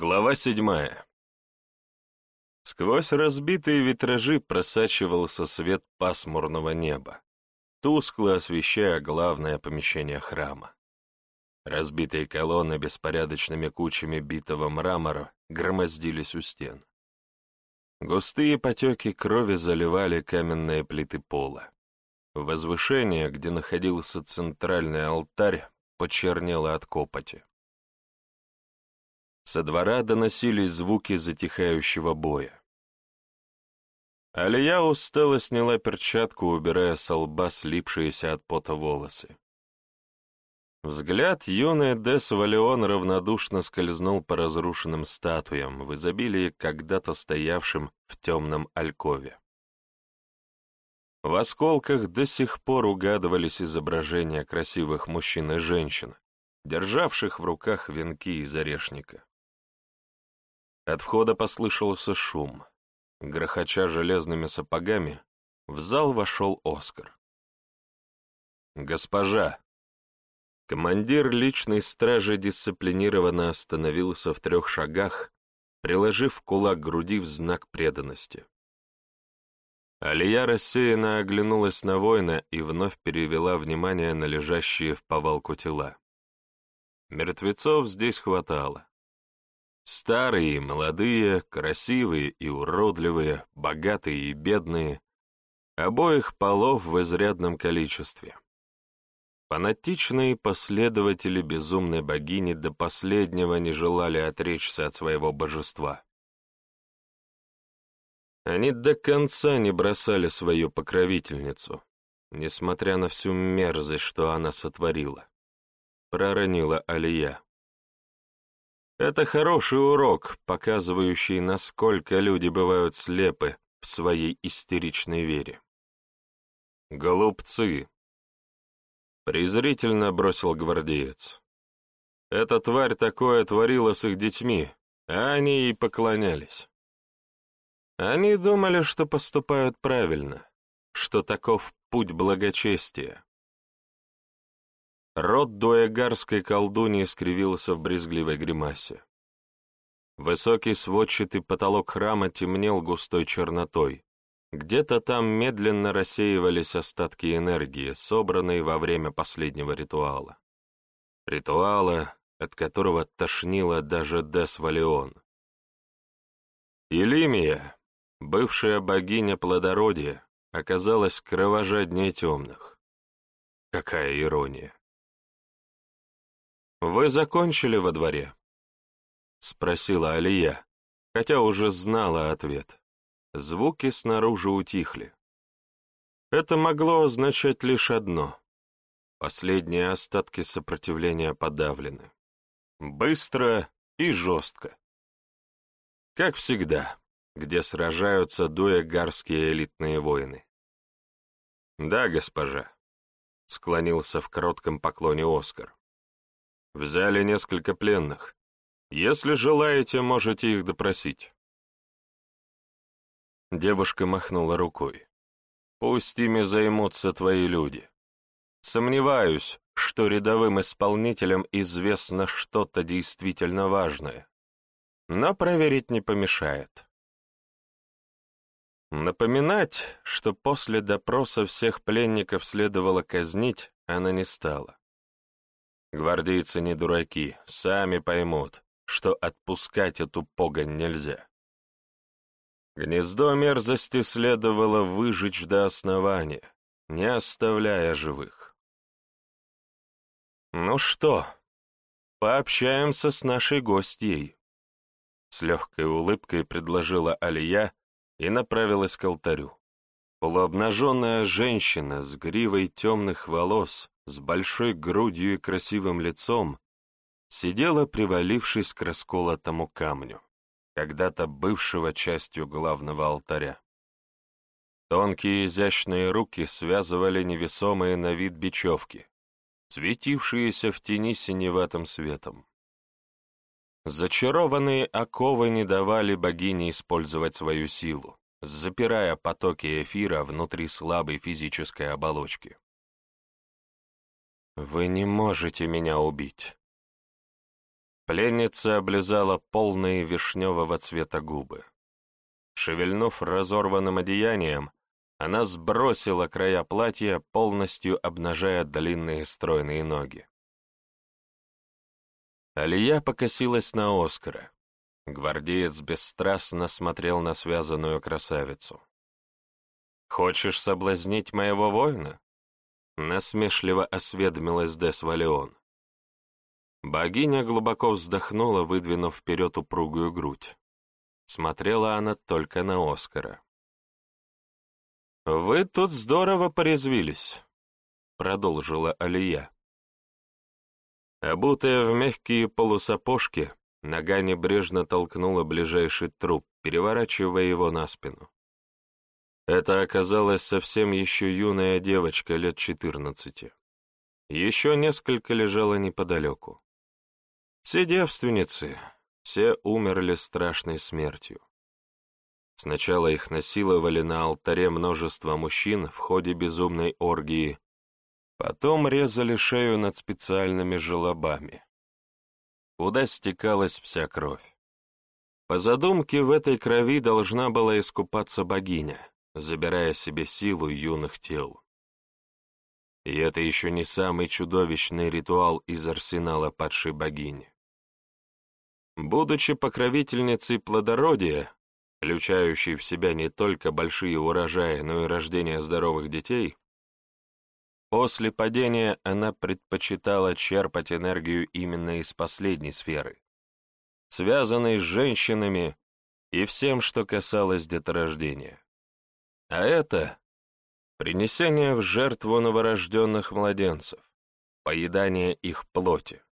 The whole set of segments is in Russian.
Глава седьмая. Сквозь разбитые витражи просачивался свет пасмурного неба, тускло освещая главное помещение храма. Разбитые колонны беспорядочными кучами битого мрамора громоздились у стен. Густые потеки крови заливали каменные плиты пола. Возвышение, где находился центральный алтарь, почернело от копоти. Со двора доносились звуки затихающего боя. Алия устало сняла перчатку, убирая со лба слипшиеся от пота волосы. Взгляд юной Дес Валеон равнодушно скользнул по разрушенным статуям, в изобилии когда-то стоявшим в темном алькове. В осколках до сих пор угадывались изображения красивых мужчин и женщин, державших в руках венки из орешника. От входа послышался шум. Грохоча железными сапогами, в зал вошел Оскар. «Госпожа!» Командир личной стражи дисциплинированно остановился в трех шагах, приложив кулак к груди в знак преданности. Алия рассеянно оглянулась на воина и вновь перевела внимание на лежащие в повалку тела. Мертвецов здесь хватало. Старые молодые, красивые и уродливые, богатые и бедные, обоих полов в изрядном количестве. Фанатичные последователи безумной богини до последнего не желали отречься от своего божества. Они до конца не бросали свою покровительницу, несмотря на всю мерзость, что она сотворила. Проронила Алия. Это хороший урок, показывающий, насколько люди бывают слепы в своей истеричной вере. «Голубцы!» — презрительно бросил гвардеец. «Эта тварь такое творила с их детьми, а они ей поклонялись. Они думали, что поступают правильно, что таков путь благочестия. Рот дуэгарской колдуньи скривился в брезгливой гримасе. Высокий сводчатый потолок храма темнел густой чернотой. Где-то там медленно рассеивались остатки энергии, собранные во время последнего ритуала. Ритуала, от которого тошнило даже Дес Валион. Илимия, бывшая богиня плодородия, оказалась кровожаднее темных. Какая ирония! «Вы закончили во дворе?» — спросила Алия, хотя уже знала ответ. Звуки снаружи утихли. Это могло означать лишь одно. Последние остатки сопротивления подавлены. Быстро и жестко. Как всегда, где сражаются дуэгарские элитные воины. «Да, госпожа», — склонился в коротком поклоне Оскар. Взяли несколько пленных. Если желаете, можете их допросить. Девушка махнула рукой. Пусть ими займутся твои люди. Сомневаюсь, что рядовым исполнителям известно что-то действительно важное. Но проверить не помешает. Напоминать, что после допроса всех пленников следовало казнить, она не стала. Гвардейцы не дураки, сами поймут, что отпускать эту погонь нельзя. Гнездо мерзости следовало выжечь до основания, не оставляя живых. «Ну что, пообщаемся с нашей гостьей», — с легкой улыбкой предложила Алия и направилась к алтарю. Полуобнаженная женщина с гривой темных волос с большой грудью и красивым лицом, сидела, привалившись к расколотому камню, когда-то бывшего частью главного алтаря. Тонкие изящные руки связывали невесомые на вид бечевки, светившиеся в тени синеватым светом. Зачарованные оковы не давали богине использовать свою силу, запирая потоки эфира внутри слабой физической оболочки. «Вы не можете меня убить». Пленница облизала полные вишневого цвета губы. Шевельнув разорванным одеянием, она сбросила края платья, полностью обнажая длинные стройные ноги. Алия покосилась на Оскара. Гвардеец бесстрастно смотрел на связанную красавицу. «Хочешь соблазнить моего воина?» Насмешливо осведомилась Дес Валион. Богиня глубоко вздохнула, выдвинув вперед упругую грудь. Смотрела она только на Оскара. «Вы тут здорово порезвились», — продолжила Алия. Обутая в мягкие полусапожки, нога небрежно толкнула ближайший труп, переворачивая его на спину. Это оказалась совсем еще юная девочка лет четырнадцати. Еще несколько лежало неподалеку. Все девственницы, все умерли страшной смертью. Сначала их насиловали на алтаре множество мужчин в ходе безумной оргии, Потом резали шею над специальными желобами, куда стекалась вся кровь. По задумке, в этой крови должна была искупаться богиня, забирая себе силу юных тел. И это еще не самый чудовищный ритуал из арсенала падшей богини. Будучи покровительницей плодородия, включающей в себя не только большие урожаи, но и рождение здоровых детей, После падения она предпочитала черпать энергию именно из последней сферы, связанной с женщинами и всем, что касалось деторождения. А это принесение в жертву новорожденных младенцев, поедание их плоти,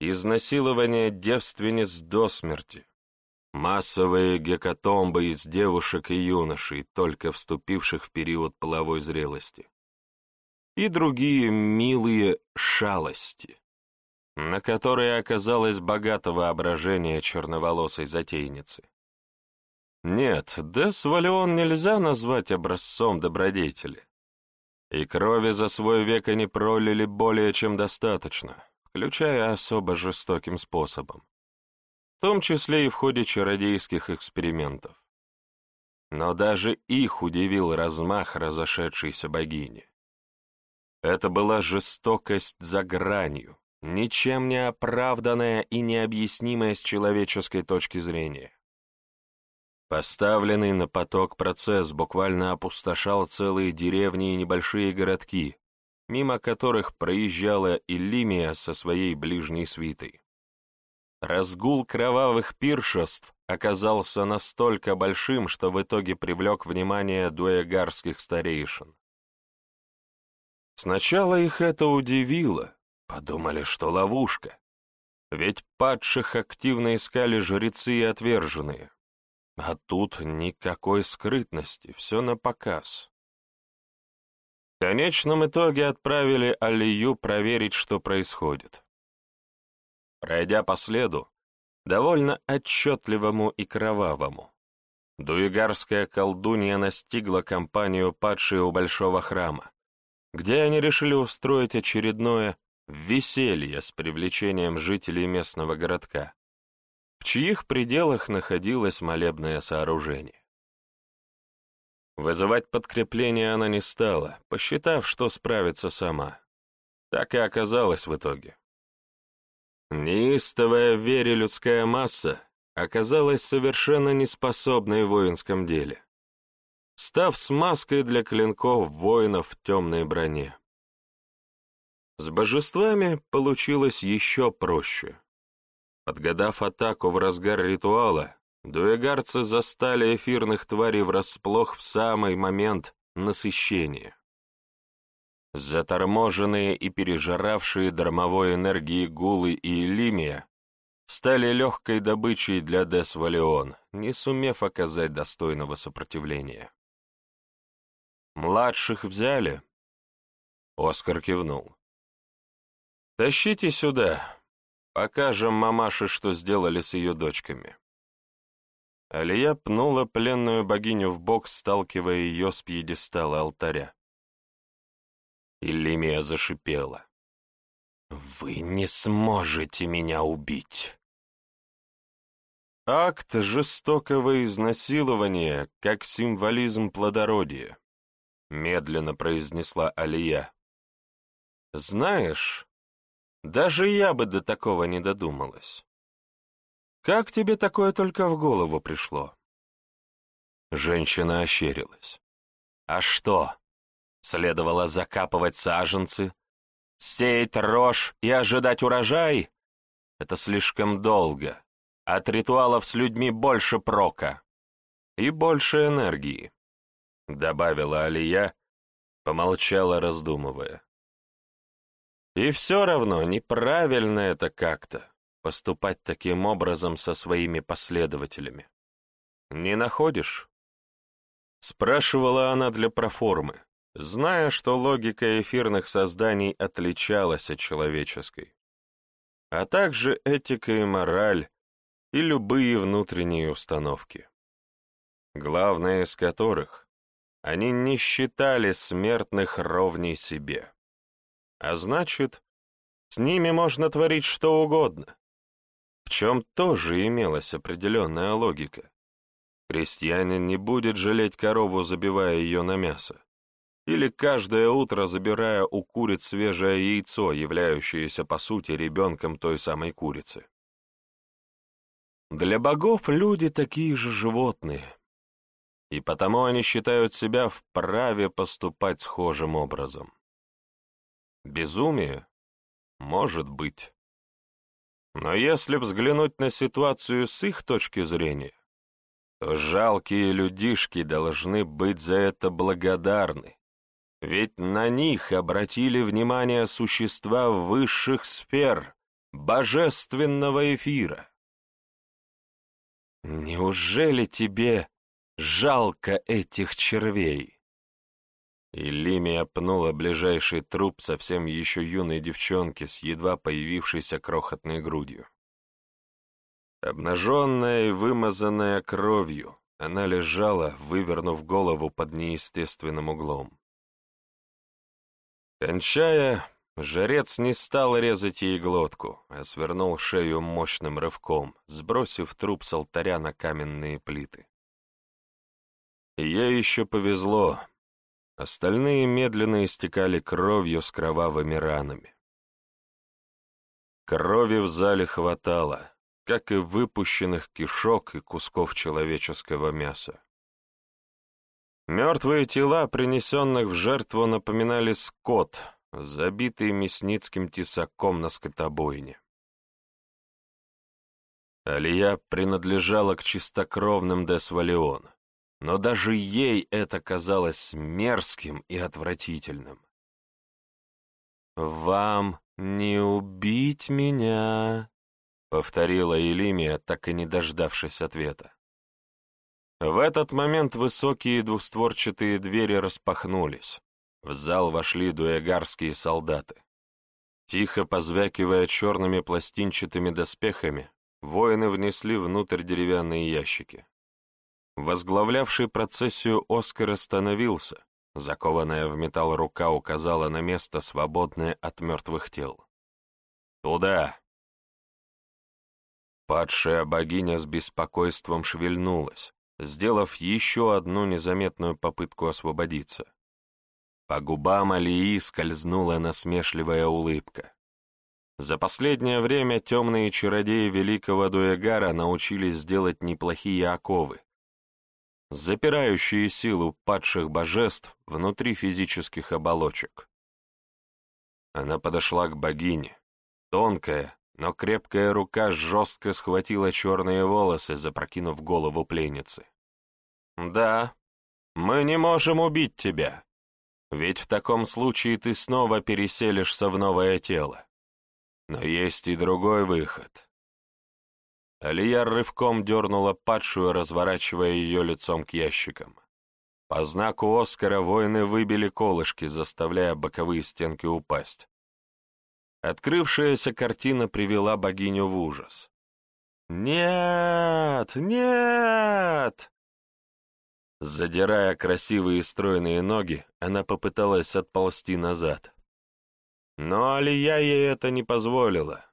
изнасилование девственниц до смерти, массовые гекатомбы из девушек и юношей, только вступивших в период половой зрелости и другие милые шалости, на которые оказалось богато воображение черноволосой затейницы. Нет, Дес Валион нельзя назвать образцом добродетели. И крови за свой век они пролили более чем достаточно, включая особо жестоким способом, в том числе и в ходе чародейских экспериментов. Но даже их удивил размах разошедшейся богини. Это была жестокость за гранью, ничем не оправданная и необъяснимая с человеческой точки зрения. Поставленный на поток процесс буквально опустошал целые деревни и небольшие городки, мимо которых проезжала Иллимия со своей ближней свитой. Разгул кровавых пиршеств оказался настолько большим, что в итоге привлек внимание дуэгарских старейшин. Сначала их это удивило, подумали, что ловушка. Ведь падших активно искали жрецы и отверженные. А тут никакой скрытности, все на показ. В конечном итоге отправили Алию проверить, что происходит. Пройдя по следу, довольно отчетливому и кровавому, дуигарская колдунья настигла компанию падшей у большого храма, где они решили устроить очередное веселье с привлечением жителей местного городка, чьих пределах находилось молебное сооружение. Вызывать подкрепление она не стала, посчитав, что справится сама. Так и оказалось в итоге. Неистовая в вере людская масса оказалась совершенно неспособной в воинском деле став смазкой для клинков воинов в темной броне. С божествами получилось еще проще. Подгадав атаку в разгар ритуала, дуэгарцы застали эфирных тварей врасплох в самый момент насыщения. Заторможенные и пережиравшие дармовой энергии гулы и лимия стали легкой добычей для Десвалион, не сумев оказать достойного сопротивления. «Младших взяли?» Оскар кивнул. «Тащите сюда. Покажем мамаше, что сделали с ее дочками». Алия пнула пленную богиню в бок, сталкивая ее с пьедестала алтаря. Иллимия зашипела. Вы не сможете меня убить. Акт жестокого изнасилования как символизм плодородия, медленно произнесла Алия. Знаешь, даже я бы до такого не додумалась. Как тебе такое только в голову пришло? Женщина ощерилась. А что, следовало закапывать саженцы, сеять рожь и ожидать урожай? Это слишком долго. От ритуалов с людьми больше прока и больше энергии, — добавила Алия, помолчала, раздумывая. И все равно неправильно это как-то, поступать таким образом со своими последователями. Не находишь? Спрашивала она для проформы, зная, что логика эфирных созданий отличалась от человеческой, а также этика и мораль, и любые внутренние установки. Главное из которых — они не считали смертных ровней себе. А значит, с ними можно творить что угодно, в чем тоже имелась определенная логика. Крестьянин не будет жалеть корову, забивая ее на мясо, или каждое утро забирая у куриц свежее яйцо, являющееся по сути ребенком той самой курицы. Для богов люди такие же животные, и потому они считают себя вправе поступать схожим образом. Безумие? Может быть. Но если взглянуть на ситуацию с их точки зрения, то жалкие людишки должны быть за это благодарны, ведь на них обратили внимание существа высших сфер, божественного эфира. Неужели тебе жалко этих червей? И Лимия пнула ближайший труп совсем еще юной девчонки с едва появившейся крохотной грудью. Обнаженная и вымазанная кровью, она лежала, вывернув голову под неестественным углом. Кончая, Жрец не стал резать ей глотку, а свернул шею мощным рывком, сбросив труп с алтаря на каменные плиты. ей еще повезло. Остальные медленно истекали кровью с кровавыми ранами. Крови в зале хватало, как и выпущенных кишок и кусков человеческого мяса. Мертвые тела, принесенных в жертву, напоминали скот — забитый мясницким тесаком на скотобойне. Алия принадлежала к чистокровным Десвалион, но даже ей это казалось мерзким и отвратительным. «Вам не убить меня», — повторила Элимия, так и не дождавшись ответа. В этот момент высокие двустворчатые двери распахнулись. В зал вошли дуэгарские солдаты. Тихо позвякивая черными пластинчатыми доспехами, воины внесли внутрь деревянные ящики. Возглавлявший процессию Оскар остановился, закованная в металл рука указала на место, свободное от мертвых тел. «Туда!» Падшая богиня с беспокойством шевельнулась, сделав еще одну незаметную попытку освободиться. По губам Алии скользнула насмешливая улыбка. За последнее время темные чародеи великого Дуэгара научились делать неплохие оковы, запирающие силу падших божеств внутри физических оболочек. Она подошла к богине. Тонкая, но крепкая рука жестко схватила черные волосы, запрокинув голову пленницы. «Да, мы не можем убить тебя», ведь в таком случае ты снова переселишься в новое тело. Но есть и другой выход. Алия рывком дернула падшую, разворачивая ее лицом к ящикам. По знаку Оскара воины выбили колышки, заставляя боковые стенки упасть. Открывшаяся картина привела богиню в ужас. «Нет! Нет!» Задирая красивые стройные ноги, она попыталась отползти назад. Но Алия ей это не позволила,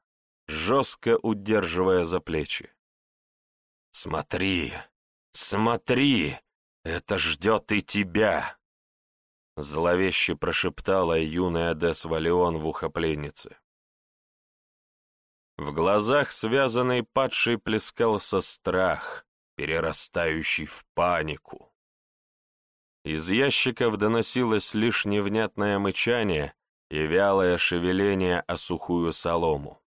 жестко удерживая за плечи. «Смотри, смотри, это ждет и тебя!» Зловеще прошептала юная Дес Валион в ухо пленницы. В глазах связанной падшей плескался страх, перерастающий в панику. Из ящиков доносилось лишь невнятное мычание и вялое шевеление о сухую солому.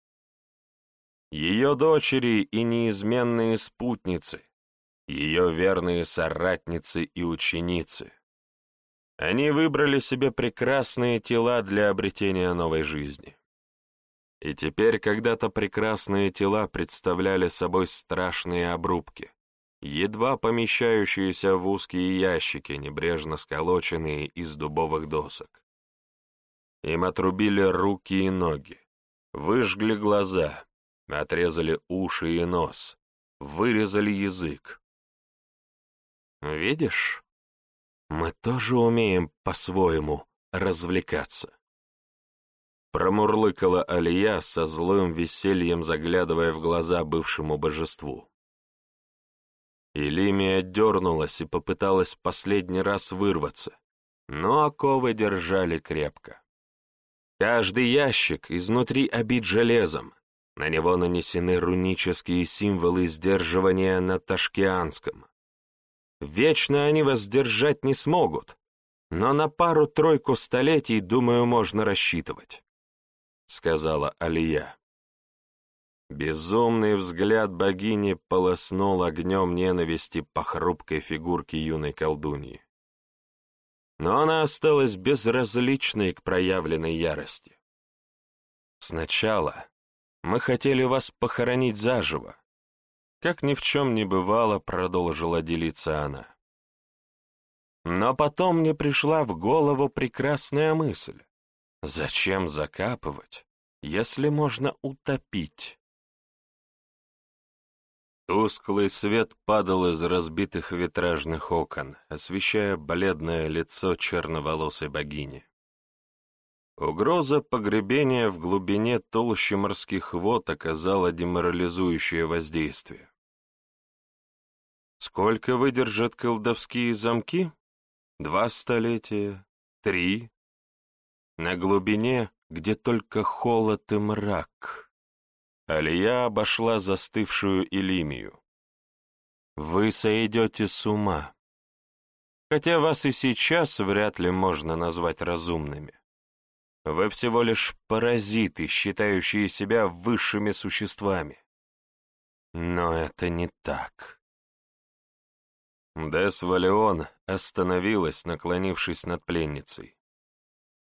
Ее дочери и неизменные спутницы, ее верные соратницы и ученицы. Они выбрали себе прекрасные тела для обретения новой жизни. И теперь когда-то прекрасные тела представляли собой страшные обрубки, едва помещающиеся в узкие ящики, небрежно сколоченные из дубовых досок. Им отрубили руки и ноги, выжгли глаза, отрезали уши и нос, вырезали язык. Видишь, мы тоже умеем по-своему развлекаться. Промурлыкала Алия со злым весельем, заглядывая в глаза бывшему божеству. Илимия дернулась и попыталась последний раз вырваться, но оковы держали крепко. Каждый ящик изнутри обит железом, на него нанесены рунические символы сдерживания на ташкианском. Вечно они вас сдержать не смогут, но на пару-тройку столетий, думаю, можно рассчитывать. — сказала Алия. Безумный взгляд богини полоснул огнем ненависти по хрупкой фигурке юной колдуньи. Но она осталась безразличной к проявленной ярости. «Сначала мы хотели вас похоронить заживо», как ни в чем не бывало, продолжила делиться она. Но потом мне пришла в голову прекрасная мысль. Зачем закапывать, если можно утопить? Тусклый свет падал из разбитых витражных окон, освещая бледное лицо черноволосой богини. Угроза погребения в глубине толщи морских вод оказала деморализующее воздействие. Сколько выдержат колдовские замки? Два столетия? Три? на глубине, где только холод и мрак. Алия обошла застывшую Илимию. Вы сойдете с ума. Хотя вас и сейчас вряд ли можно назвать разумными. Вы всего лишь паразиты, считающие себя высшими существами. Но это не так. Дес Валеон остановилась, наклонившись над пленницей.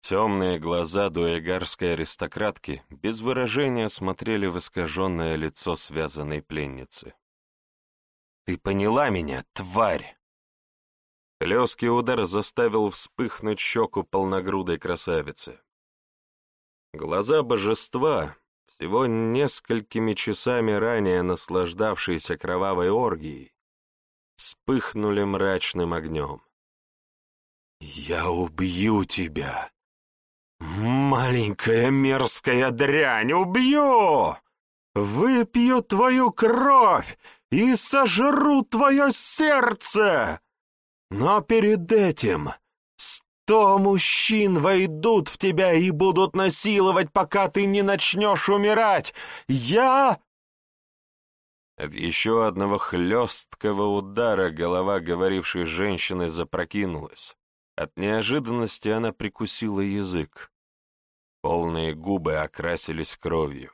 Темные глаза дуэгарской аристократки без выражения смотрели в искаженное лицо связанной пленницы. «Ты поняла меня, тварь!» Хлесткий удар заставил вспыхнуть щеку полногрудой красавицы. Глаза божества, всего несколькими часами ранее наслаждавшиеся кровавой оргией, вспыхнули мрачным огнем. «Я убью тебя!» «Маленькая мерзкая дрянь, убью! Выпью твою кровь и сожру твое сердце! Но перед этим сто мужчин войдут в тебя и будут насиловать, пока ты не начнешь умирать! Я...» От еще одного хлесткого удара голова говорившей женщины запрокинулась. От неожиданности она прикусила язык. Полные губы окрасились кровью.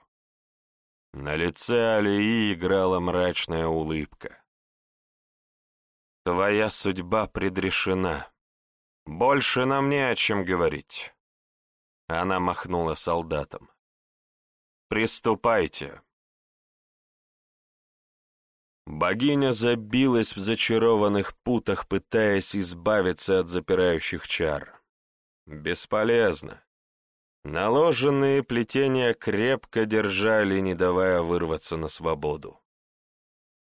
На лице Алии играла мрачная улыбка. «Твоя судьба предрешена. Больше нам не о чем говорить». Она махнула солдатам. «Приступайте». Богиня забилась в зачарованных путах, пытаясь избавиться от запирающих чар. Бесполезно. Наложенные плетения крепко держали, не давая вырваться на свободу.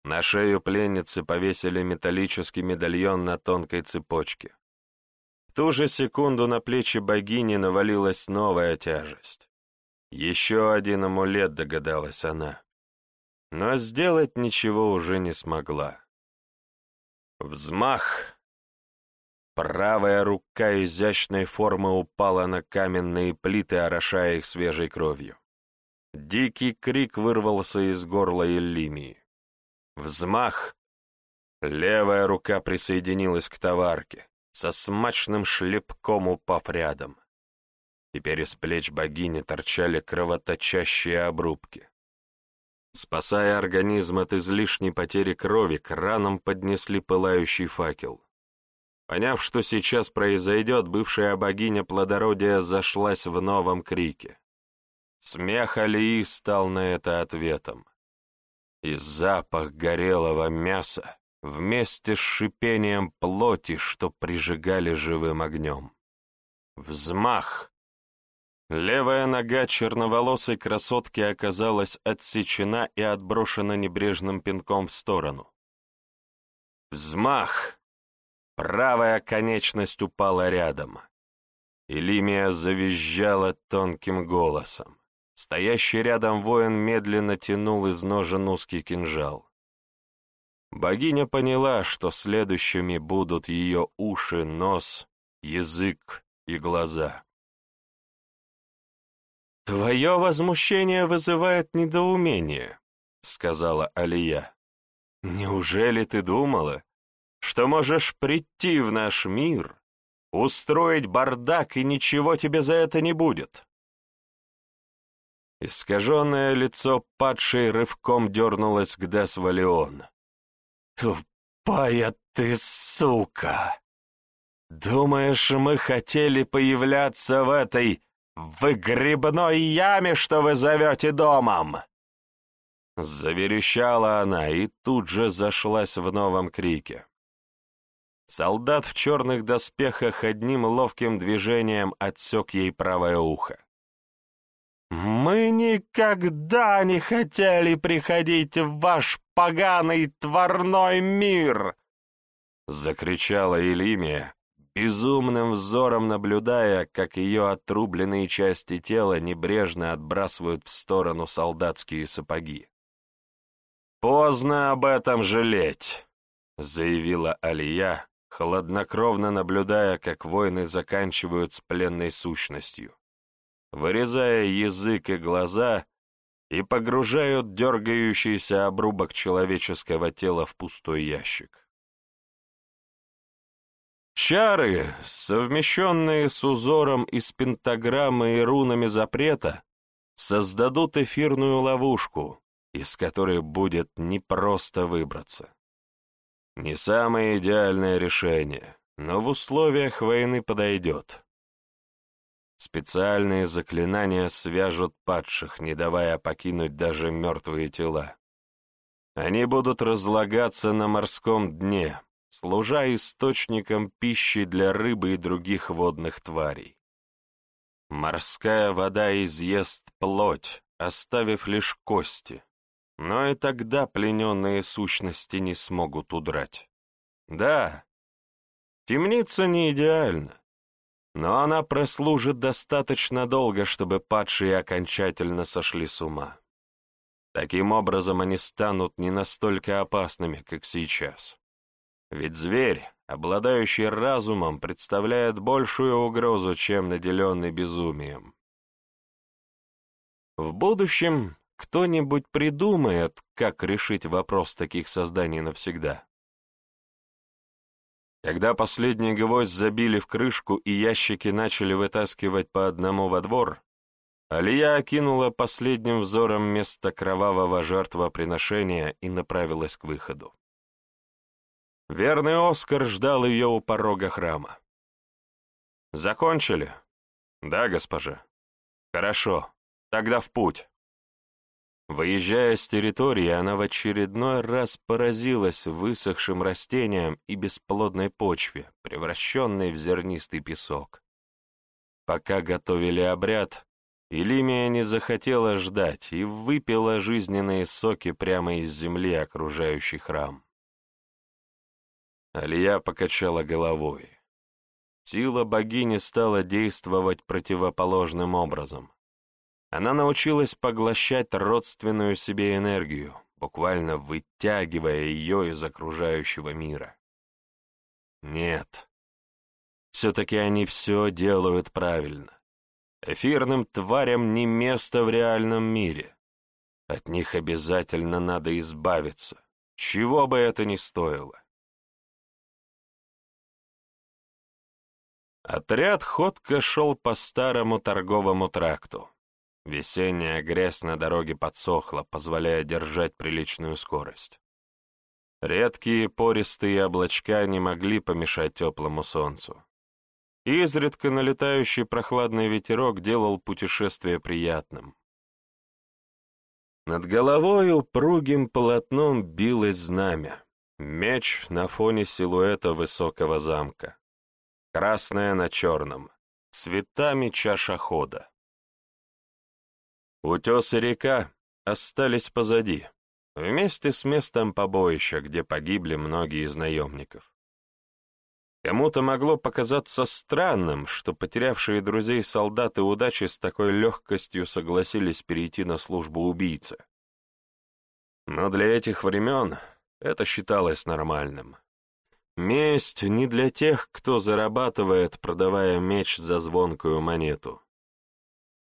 На шею пленницы повесили металлический медальон на тонкой цепочке. Ту же секунду на плечи богини навалилась новая тяжесть. Еще один амулет, догадалась она. Но сделать ничего уже не смогла. Взмах! Правая рука изящной формы упала на каменные плиты, орошая их свежей кровью. Дикий крик вырвался из горла Эллимии. Взмах! Левая рука присоединилась к товарке, со смачным шлепком упав рядом. Теперь из плеч богини торчали кровоточащие обрубки. Спасая организм от излишней потери крови, к ранам поднесли пылающий факел. Поняв, что сейчас произойдет, бывшая богиня плодородия зашлась в новом крике. Смех Алии стал на это ответом. И запах горелого мяса вместе с шипением плоти, что прижигали живым огнем. Взмах! Левая нога черноволосой красотки оказалась отсечена и отброшена небрежным пинком в сторону. Взмах! Правая конечность упала рядом. Илимия завизжала тонким голосом. Стоящий рядом воин медленно тянул из ножен узкий кинжал. Богиня поняла, что следующими будут ее уши, нос, язык и глаза. «Твое возмущение вызывает недоумение», — сказала Алия. «Неужели ты думала, что можешь прийти в наш мир, устроить бардак, и ничего тебе за это не будет?» Искаженное лицо падшей рывком дернулось к Десвалион. «Тупая ты сука! Думаешь, мы хотели появляться в этой выгребной яме, что вы зовете домом?» Заверещала она и тут же зашлась в новом крике. Солдат в черных доспехах одним ловким движением отсек ей правое ухо. «Мы никогда не хотели приходить в ваш поганый тварной мир!» Закричала Элимия, безумным взором наблюдая, как ее отрубленные части тела небрежно отбрасывают в сторону солдатские сапоги. «Поздно об этом жалеть», — заявила Алия, хладнокровно наблюдая, как войны заканчивают с пленной сущностью, вырезая язык и глаза и погружают дергающийся обрубок человеческого тела в пустой ящик. Чары, совмещенные с узором из пентаграммы и рунами запрета, создадут эфирную ловушку, из которой будет непросто выбраться. Не самое идеальное решение, но в условиях войны подойдет. Специальные заклинания свяжут падших, не давая покинуть даже мертвые тела. Они будут разлагаться на морском дне, служа источником пищи для рыбы и других водных тварей. Морская вода изъест плоть, оставив лишь кости, но и тогда плененные сущности не смогут удрать. Да, темница не идеальна, но она прослужит достаточно долго, чтобы падшие окончательно сошли с ума. Таким образом, они станут не настолько опасными, как сейчас. Ведь зверь, обладающий разумом, представляет большую угрозу, чем наделенный безумием. В будущем кто-нибудь придумает, как решить вопрос таких созданий навсегда. Когда последний гвоздь забили в крышку и ящики начали вытаскивать по одному во двор, Алия окинула последним взором место кровавого жертвоприношения и направилась к выходу. Верный Оскар ждал ее у порога храма. «Закончили?» «Да, госпожа». «Хорошо, тогда в путь». Выезжая с территории, она в очередной раз поразилась высохшим растениям и бесплодной почве, превращенной в зернистый песок. Пока готовили обряд, Илимия не захотела ждать и выпила жизненные соки прямо из земли, окружающей храм. Алия покачала головой. сила богини стала действовать противоположным образом. Она научилась поглощать родственную себе энергию, буквально вытягивая ее из окружающего мира. Нет, все-таки они все делают правильно. Эфирным тварям не место в реальном мире. От них обязательно надо избавиться, чего бы это ни стоило. Отряд ходко шел по старому торговому тракту. Весенняя грязь на дороге подсохла, позволяя держать приличную скорость. Редкие пористые облачка не могли помешать теплому солнцу. Изредка налетающий прохладный ветерок делал путешествие приятным. Над головой упругим полотном билось знамя, меч на фоне силуэта высокого замка. Красное на черном, цветами чашохода. Утес и река остались позади, вместе с местом побоища, где погибли многие из наемников. Кому-то могло показаться странным, что потерявшие друзей солдаты удачи с такой легкостью согласились перейти на службу убийцы. Но для этих времен это считалось нормальным. Месть не для тех, кто зарабатывает, продавая меч за звонкую монету.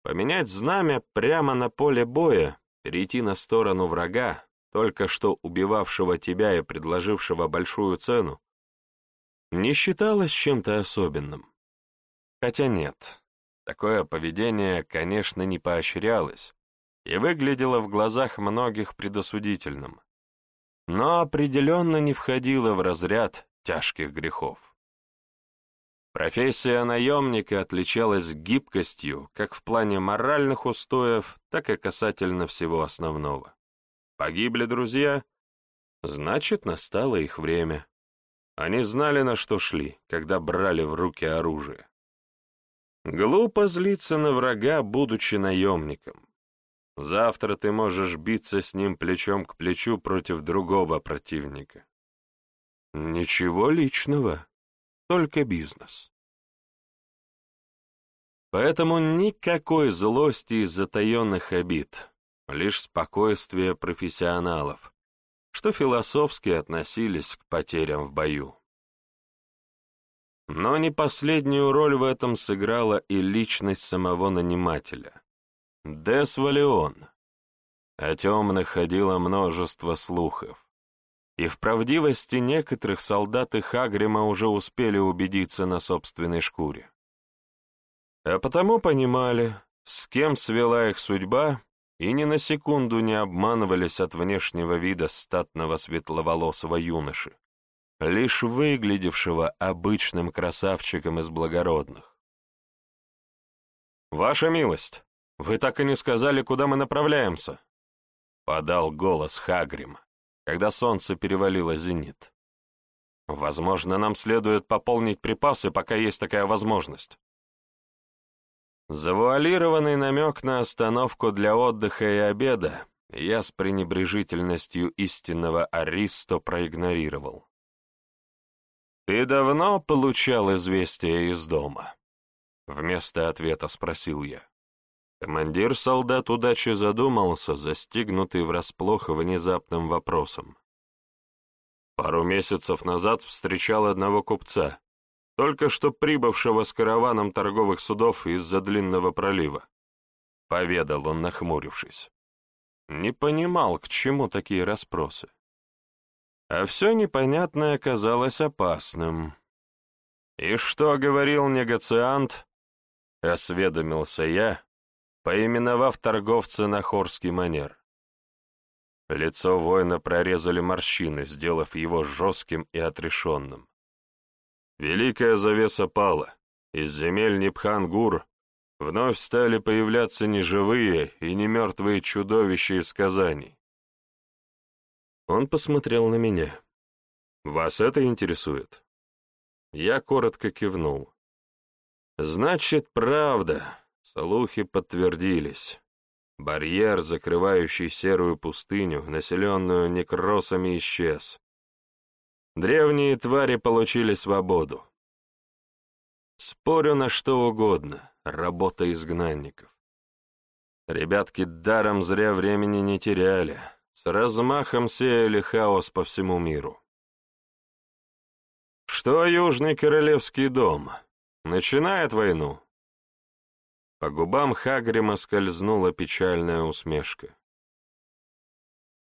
Поменять знамя прямо на поле боя, перейти на сторону врага, только что убивавшего тебя и предложившего большую цену, не считалось чем-то особенным. Хотя нет, такое поведение, конечно, не поощрялось и выглядело в глазах многих предосудительным, но определенно не входило в разряд тяжких грехов. Профессия наемника отличалась гибкостью как в плане моральных устоев, так и касательно всего основного. Погибли друзья, значит, настало их время. Они знали, на что шли, когда брали в руки оружие. Глупо злиться на врага, будучи наемником. Завтра ты можешь биться с ним плечом к плечу против другого противника. Ничего личного, только бизнес. Поэтому никакой злости из затаенных обид, лишь спокойствие профессионалов, что философски относились к потерям в бою. Но не последнюю роль в этом сыграла и личность самого нанимателя. Дес Валион. О темных ходило множество слухов. И в правдивости некоторых солдат и Хагрима уже успели убедиться на собственной шкуре. А потому понимали, с кем свела их судьба и ни на секунду не обманывались от внешнего вида статного светловолосого юноши, лишь выглядевшего обычным красавчиком из благородных. «Ваша милость, вы так и не сказали, куда мы направляемся», — подал голос Хагрим, когда солнце перевалило зенит. «Возможно, нам следует пополнить припасы, пока есть такая возможность». Завуалированный намек на остановку для отдыха и обеда я с пренебрежительностью истинного Аристо проигнорировал. «Ты давно получал известие из дома?» Вместо ответа спросил я. Командир солдат удачи задумался, застигнутый врасплох внезапным вопросом. Пару месяцев назад встречал одного купца, только что прибывшего с караваном торговых судов из-за длинного пролива. Поведал он, нахмурившись. Не понимал, к чему такие расспросы. А все непонятное оказалось опасным. «И что говорил негациант?» — осведомился я, поименовав торговца на хорский манер. Лицо воина прорезали морщины, сделав его жестким и отрешенным. Великая завеса пала. Из земель Нипхан-Гур вновь стали появляться неживые и не мертвые чудовища из сказаний. Он посмотрел на меня. «Вас это интересует?» Я коротко кивнул. «Значит, правда. Слухи подтвердились. Барьер, закрывающий серую пустыню, населенную некросами, исчез. Древние твари получили свободу. Спорю на что угодно, работа изгнанников. Ребятки даром зря времени не теряли, с размахом сеяли хаос по всему миру. Что Южный Королевский дом? Начинает войну? По губам Хагрима скользнула печальная усмешка.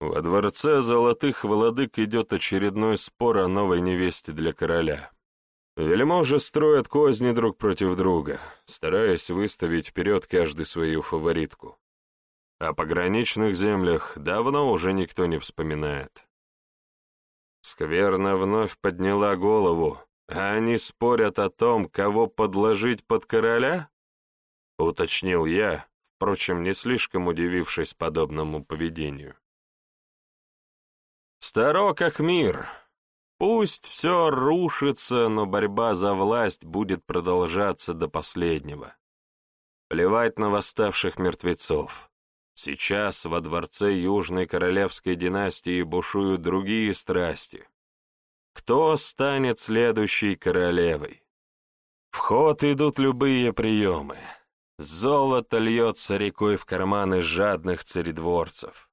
Во дворце золотых владык идет очередной спор о новой невесте для короля. Вельможи строят козни друг против друга, стараясь выставить вперед каждый свою фаворитку. О пограничных землях давно уже никто не вспоминает. Скверна вновь подняла голову, а они спорят о том, кого подложить под короля? Уточнил я, впрочем, не слишком удивившись подобному поведению. Старо как мир. Пусть все рушится, но борьба за власть будет продолжаться до последнего. Плевать на восставших мертвецов. Сейчас во дворце Южной Королевской династии бушуют другие страсти. Кто станет следующей королевой? В ход идут любые приемы. Золото льется рекой в карманы жадных царедворцев.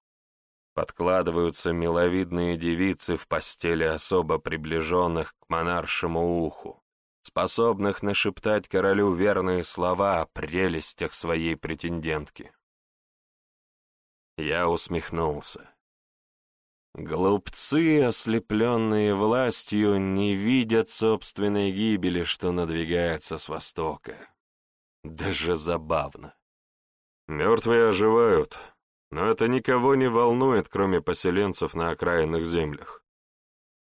Подкладываются миловидные девицы в постели особо приближенных к монаршему уху, способных нашептать королю верные слова о прелестях своей претендентки. Я усмехнулся. Глупцы, ослепленные властью, не видят собственной гибели, что надвигается с востока. Даже забавно. Мертвые оживают, но это никого не волнует, кроме поселенцев на окраинных землях.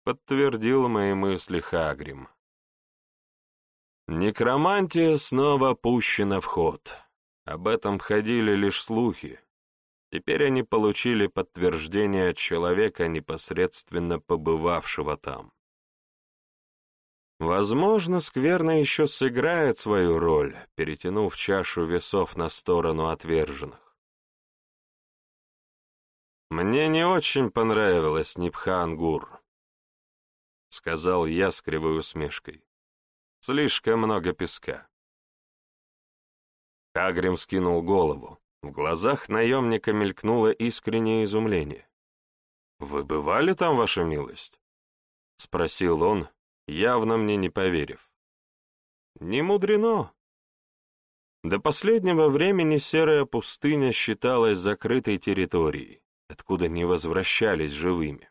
Подтвердил мои мысли Хагрим. Некромантия снова пущена в ход. Об этом ходили лишь слухи, Теперь они получили подтверждение от человека, непосредственно побывавшего там. Возможно, скверно еще сыграет свою роль, перетянув чашу весов на сторону отверженных. «Мне не очень понравилось Нипхангур», — сказал я с кривой усмешкой. «Слишком много песка». Кагрим скинул голову. В глазах наемника мелькнуло искреннее изумление. «Вы бывали там, ваша милость?» — спросил он, явно мне не поверив. «Не мудрено. До последнего времени серая пустыня считалась закрытой территорией, откуда не возвращались живыми.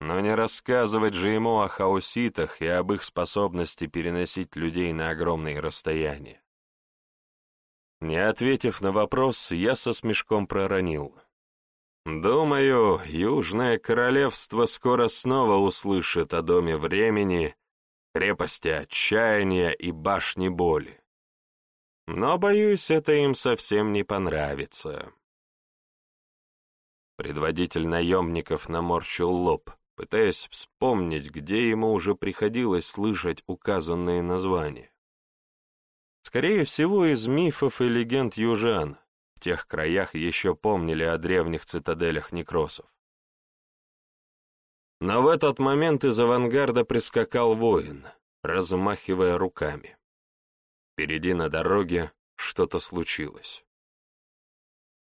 Но не рассказывать же ему о хаоситах и об их способности переносить людей на огромные расстояния. Не ответив на вопрос, я со смешком проронил. «Думаю, Южное Королевство скоро снова услышит о Доме Времени, крепости Отчаяния и Башне Боли. Но, боюсь, это им совсем не понравится». Предводитель наемников наморщил лоб, пытаясь вспомнить, где ему уже приходилось слышать указанные названия. Скорее всего, из мифов и легенд южан. В тех краях еще помнили о древних цитаделях некросов. Но в этот момент из авангарда прискакал воин, размахивая руками. Впереди на дороге что-то случилось.